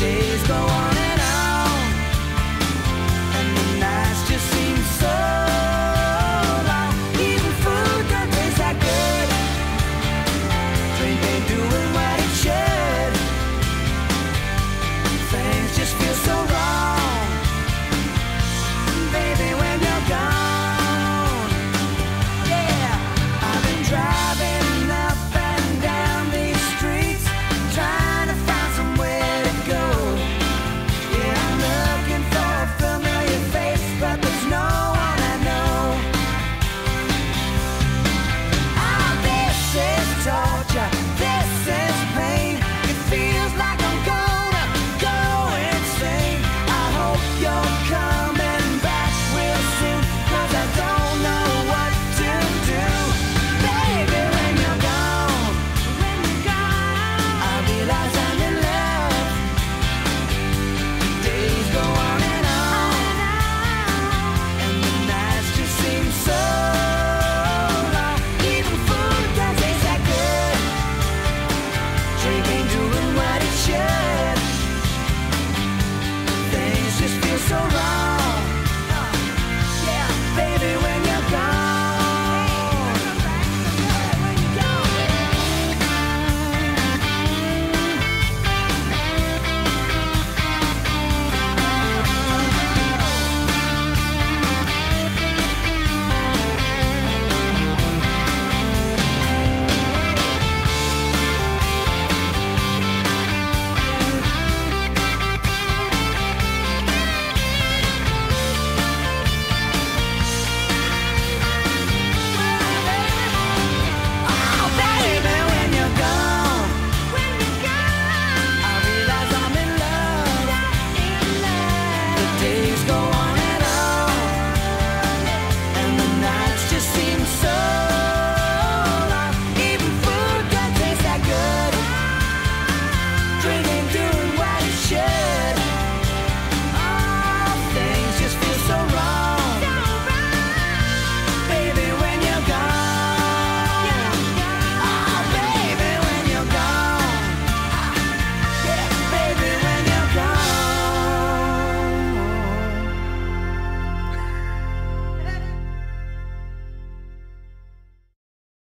day.